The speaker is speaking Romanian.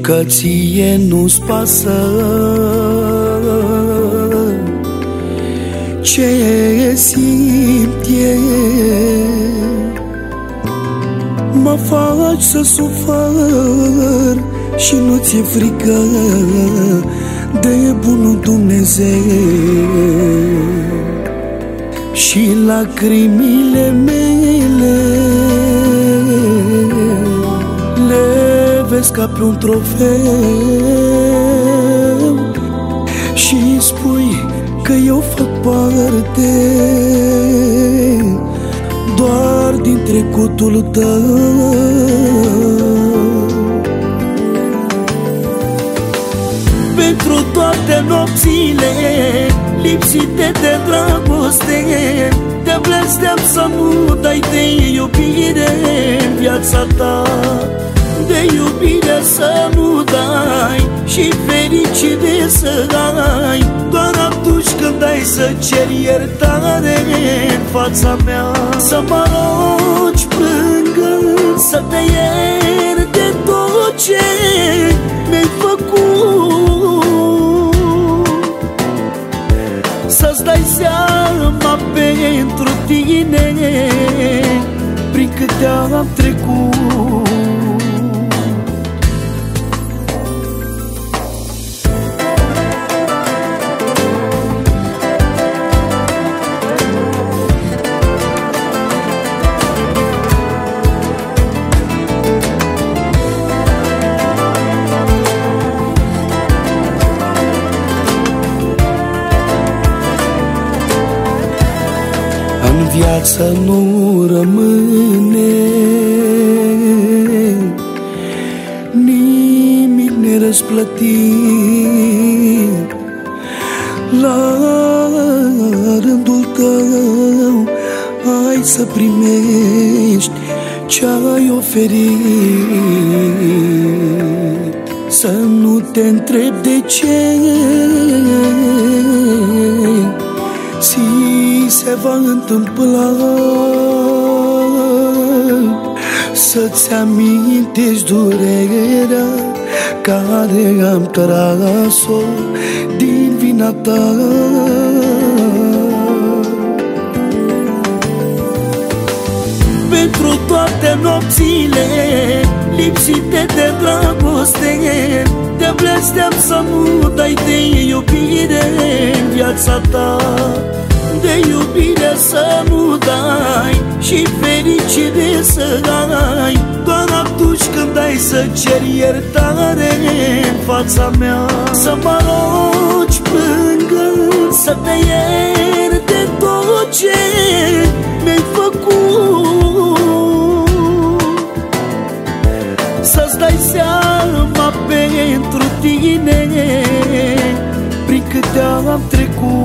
că ție nu-ți pasă. Ce simt eu? Mă faci să sufăr Și nu ți-e frică De bunul Dumnezeu. Și lacrimile mele Le vezi ca pe un trofeu Și spui că eu fac parte Doar din trecutul tău. Pentru toate nopțile lipsite de dragoste Te blestem să nu dai de iubire în viața ta De iubire să nu dai și fericire să ai. Doar atunci când ai să ceri iertare în fața mea. Să mă rogi plângând să te iert de tot ce mi-ai făcut. Să-ți dai seama pentru tine Prin câte am trecut viață nu rămâne. Nimic nerăsplătit. La rândul tău Ai să primești ce-ai oferit. Să nu te întreb de ce. Si se va întâmpla. Să-ți amintești durerea Care am tras-o din vina ta. Pentru toate nopțile lipsite de dragoste Te blestem să nu dai de iubire în viața ta De iubire să nu dai și fericire să ai. Doar atunci când ai să ceri iertare în fața mea. Să mă rogi plângând să te iert de tot ce mi-ai făcut. Să-ți dai seama pentru tine Prin câte am trecut